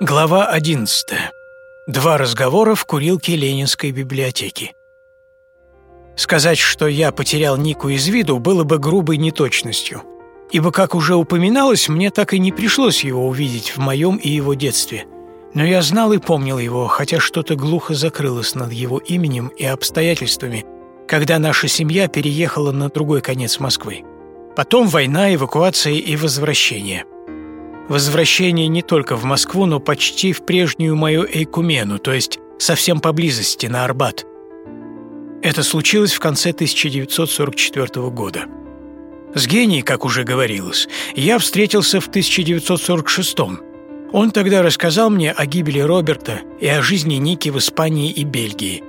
Глава 11. Два разговора в курилке Ленинской библиотеки. Сказать, что я потерял Нику из виду, было бы грубой неточностью, ибо, как уже упоминалось, мне так и не пришлось его увидеть в моем и его детстве. Но я знал и помнил его, хотя что-то глухо закрылось над его именем и обстоятельствами, когда наша семья переехала на другой конец Москвы. Потом война, эвакуация и возвращение – Возвращение не только в Москву, но почти в прежнюю мою Эйкумену, то есть совсем поблизости, на Арбат. Это случилось в конце 1944 года. С генией, как уже говорилось, я встретился в 1946 -м. Он тогда рассказал мне о гибели Роберта и о жизни Ники в Испании и Бельгии.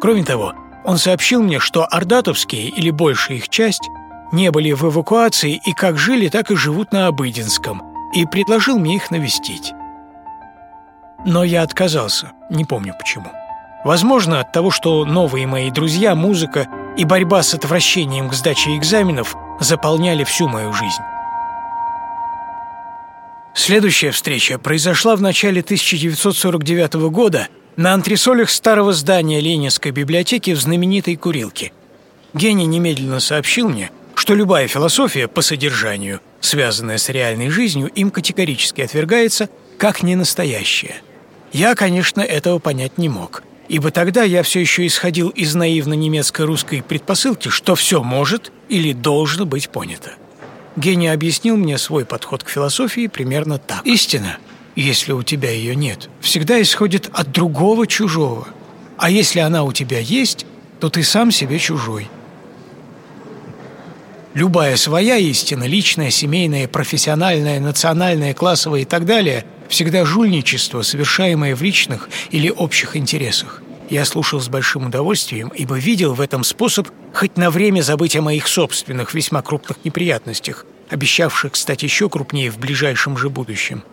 Кроме того, он сообщил мне, что ордатовские, или большая их часть, не были в эвакуации и как жили, так и живут на Обыденском – и предложил мне их навестить. Но я отказался, не помню почему. Возможно, от того, что новые мои друзья, музыка и борьба с отвращением к сдаче экзаменов заполняли всю мою жизнь. Следующая встреча произошла в начале 1949 года на антресолях старого здания Ленинской библиотеки в знаменитой Курилке. Гений немедленно сообщил мне, что любая философия по содержанию – связанное с реальной жизнью, им категорически отвергается как ненастоящее. Я, конечно, этого понять не мог, ибо тогда я все еще исходил из наивно-немецко-русской предпосылки, что все может или должно быть понято. Гений объяснил мне свой подход к философии примерно так. Истина, если у тебя ее нет, всегда исходит от другого чужого. А если она у тебя есть, то ты сам себе чужой – Любая своя истина, личная, семейная, профессиональная, национальная, классовая и так далее, всегда жульничество, совершаемое в личных или общих интересах. Я слушал с большим удовольствием, ибо видел в этом способ хоть на время забыть о моих собственных весьма крупных неприятностях, обещавших стать еще крупнее в ближайшем же будущем.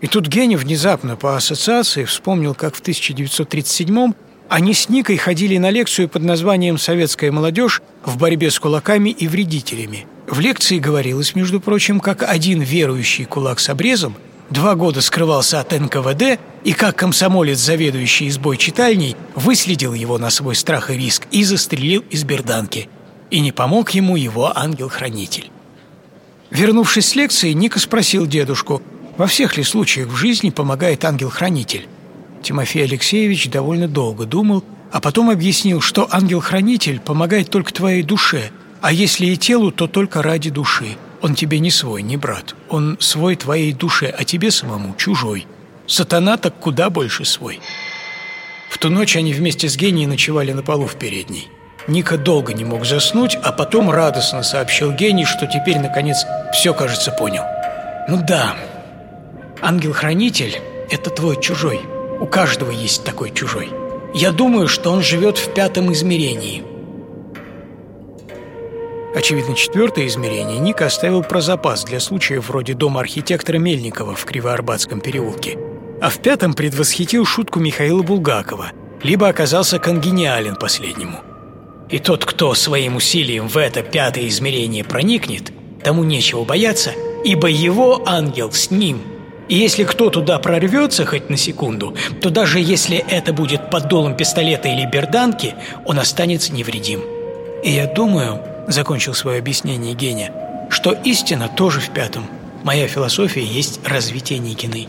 И тут Геня внезапно по ассоциации вспомнил, как в 1937 они с Никой ходили на лекцию под названием «Советская молодежь в борьбе с кулаками и вредителями». В лекции говорилось, между прочим, как один верующий кулак с обрезом два года скрывался от НКВД и как комсомолец, заведующий избой читальней, выследил его на свой страх и риск и застрелил из берданки. И не помог ему его ангел-хранитель. Вернувшись с лекции, Ника спросил дедушку, во всех ли случаях в жизни помогает ангел-хранитель. Тимофей Алексеевич довольно долго думал, а потом объяснил, что ангел-хранитель помогает только твоей душе, а если и телу, то только ради души. Он тебе не свой, не брат. Он свой твоей душе, а тебе самому чужой. Сатана так куда больше свой. В ту ночь они вместе с генией ночевали на полу в передней. Ника долго не мог заснуть, а потом радостно сообщил гений, что теперь, наконец, все, кажется, понял. «Ну да, ангел-хранитель – это твой чужой». У каждого есть такой чужой. Я думаю, что он живет в пятом измерении. Очевидно, четвертое измерение Ник оставил про запас для случаев вроде дома архитектора Мельникова в Кривоарбатском переулке. А в пятом предвосхитил шутку Михаила Булгакова, либо оказался конгениален последнему. И тот, кто своим усилием в это пятое измерение проникнет, тому нечего бояться, ибо его ангел с ним – и если кто туда прорвется хоть на секунду, то даже если это будет под долом пистолета или берданки, он останется невредим. И я думаю, закончил свое объяснение Геня, что истина тоже в пятом. Моя философия есть развитие Никиной.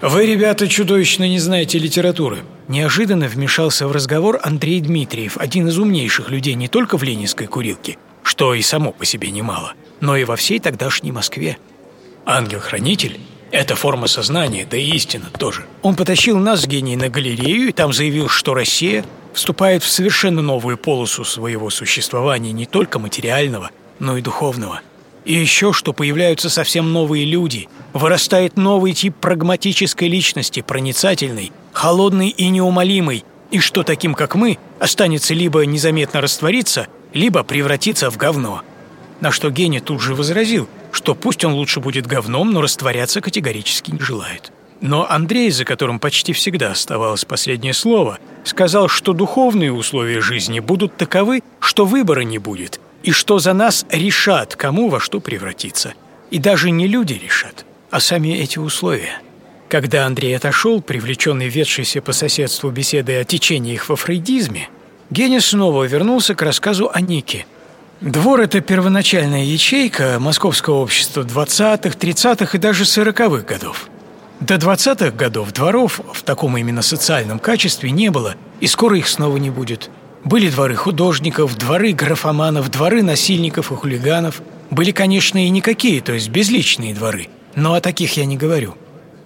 «Вы, ребята, чудовищно не знаете литературы». Неожиданно вмешался в разговор Андрей Дмитриев, один из умнейших людей не только в ленинской курилке, что и само по себе немало, но и во всей тогдашней Москве. Ангел-хранитель – это форма сознания, да и истина тоже. Он потащил нас с гением на галерею и там заявил, что Россия вступает в совершенно новую полосу своего существования не только материального, но и духовного. И еще, что появляются совсем новые люди, вырастает новый тип прагматической личности, проницательный, холодный и неумолимый, и что таким, как мы, останется либо незаметно раствориться, либо превратиться в говно. На что Гений тут же возразил – что пусть он лучше будет говном, но растворяться категорически не желает. Но Андрей, за которым почти всегда оставалось последнее слово, сказал, что духовные условия жизни будут таковы, что выбора не будет, и что за нас решат, кому во что превратиться. И даже не люди решат, а сами эти условия. Когда Андрей отошел, привлеченный ведшийся по соседству беседой о течениях во фрейдизме, Геня снова вернулся к рассказу о Нике. Двор – это первоначальная ячейка московского общества 20-х, 30-х и даже 40-х годов. До 20-х годов дворов в таком именно социальном качестве не было, и скоро их снова не будет. Были дворы художников, дворы графоманов, дворы насильников и хулиганов. Были, конечно, и никакие, то есть безличные дворы. Но о таких я не говорю.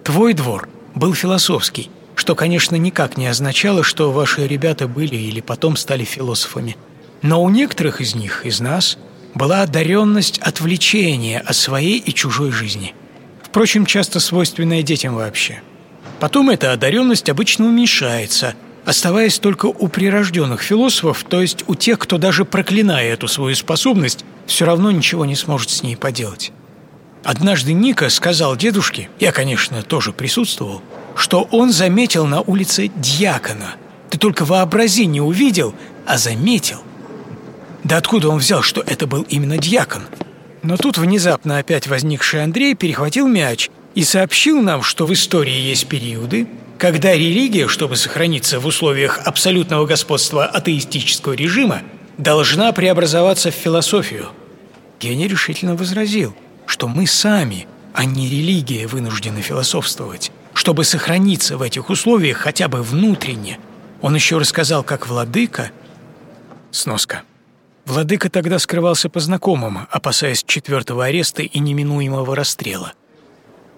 Твой двор был философский, что, конечно, никак не означало, что ваши ребята были или потом стали философами. Но у некоторых из них, из нас, была одаренность отвлечения от своей и чужой жизни – впрочем, часто свойственная детям вообще. Потом эта одаренность обычно уменьшается, оставаясь только у прирожденных философов, то есть у тех, кто даже проклиная эту свою способность, все равно ничего не сможет с ней поделать. Однажды Ника сказал дедушке, я, конечно, тоже присутствовал, что он заметил на улице дьякона. Ты только вообрази, не увидел, а заметил. Да откуда он взял, что это был именно дьякон – но тут внезапно опять возникший Андрей перехватил мяч и сообщил нам, что в истории есть периоды, когда религия, чтобы сохраниться в условиях абсолютного господства атеистического режима, должна преобразоваться в философию. Гений решительно возразил, что мы сами, а не религия, вынуждены философствовать, чтобы сохраниться в этих условиях хотя бы внутренне. Он еще рассказал, как владыка... Сноска. Владыка тогда скрывался по знакомым, опасаясь четвертого ареста и неминуемого расстрела.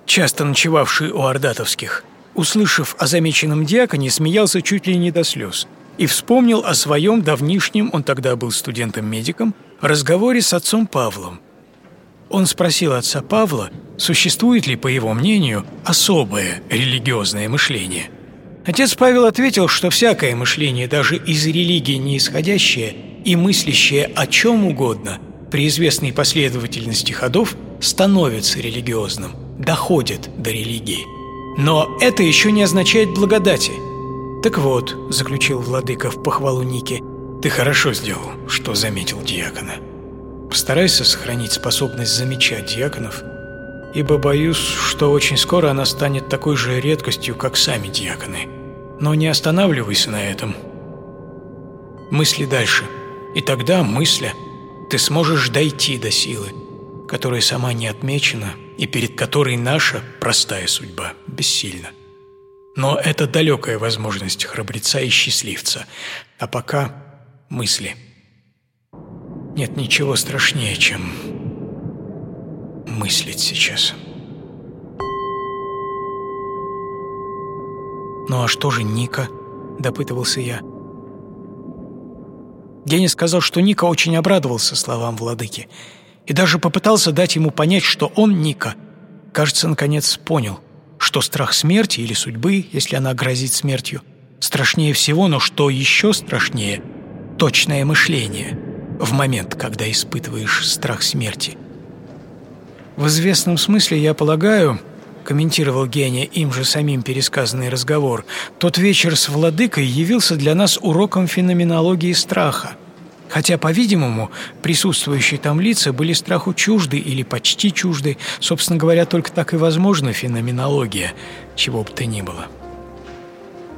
Часто ночевавший у ордатовских, услышав о замеченном диаконе, смеялся чуть ли не до слез и вспомнил о своем давнишнем, он тогда был студентом-медиком, разговоре с отцом Павлом. Он спросил отца Павла, существует ли, по его мнению, особое религиозное мышление. Отец Павел ответил, что всякое мышление, даже из религии не исходящее – и мыслящее о чем угодно при известной последовательности ходов становится религиозным, доходит до религии. Но это еще не означает благодати. «Так вот», — заключил владыка в похвалу Ники, «ты хорошо сделал, что заметил диакона. Постарайся сохранить способность замечать диаконов, ибо боюсь, что очень скоро она станет такой же редкостью, как сами диаконы. Но не останавливайся на этом. Мысли дальше». И тогда, мысля, ты сможешь дойти до силы, которая сама не отмечена и перед которой наша простая судьба бессильна. Но это далекая возможность храбреца и счастливца. А пока мысли. Нет ничего страшнее, чем мыслить сейчас. «Ну а что же Ника?» – допытывался я. Геня сказал, что Ника очень обрадовался словам владыки и даже попытался дать ему понять, что он, Ника, кажется, наконец понял, что страх смерти или судьбы, если она грозит смертью, страшнее всего, но что еще страшнее – точное мышление в момент, когда испытываешь страх смерти. В известном смысле, я полагаю, комментировал Геня им же самим пересказанный разговор, тот вечер с владыкой явился для нас уроком феноменологии страха. Хотя, по-видимому, присутствующие там лица были страху чужды или почти чужды, собственно говоря, только так и возможна феноменология, чего бы то ни было.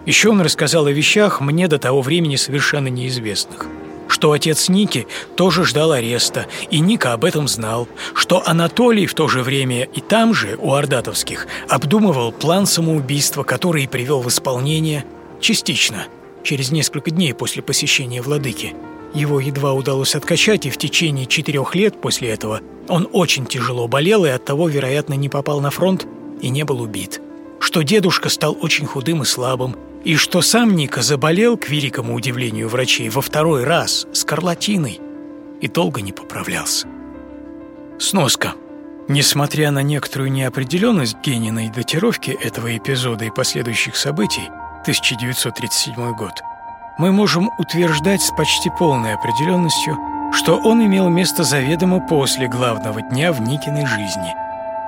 Еще он рассказал о вещах, мне до того времени совершенно неизвестных – что отец Ники тоже ждал ареста, и Ника об этом знал, что Анатолий в то же время и там же, у Ордатовских, обдумывал план самоубийства, который привел в исполнение частично, через несколько дней после посещения владыки. Его едва удалось откачать, и в течение четырех лет после этого он очень тяжело болел и оттого, вероятно, не попал на фронт и не был убит. Что дедушка стал очень худым и слабым, и что сам Ника заболел, к великому удивлению врачей, во второй раз скарлатиной и долго не поправлялся. Сноска. Несмотря на некоторую неопределенность Гениной датировки этого эпизода и последующих событий, 1937 год, мы можем утверждать с почти полной определенностью, что он имел место заведомо после главного дня в Никиной жизни.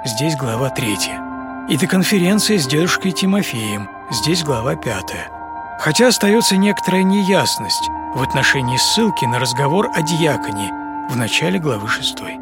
Здесь глава третья. И до конференции с дедушкой Тимофеем – Здесь глава пятая. Хотя остается некоторая неясность в отношении ссылки на разговор о диаконе в начале главы шестой.